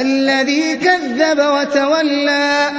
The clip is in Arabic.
الَّذِي كَذَّبَ وَتَوَلَّىٰ